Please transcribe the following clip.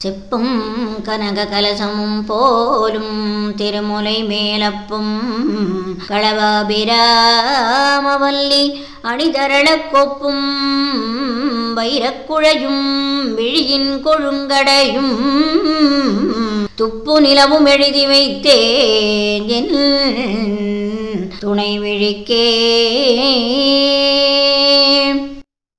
செப்பும் கனக கலசமும் போலும் திருமுலை மேலப்பும் களவாபிராமவல்லி அணிதரளக் கொப்பும் வைரக்குழையும் விழியின் கொழுங்கடையும் துப்பு நிலவும் எழுதி வைத்தேன் துணை விழிக்கே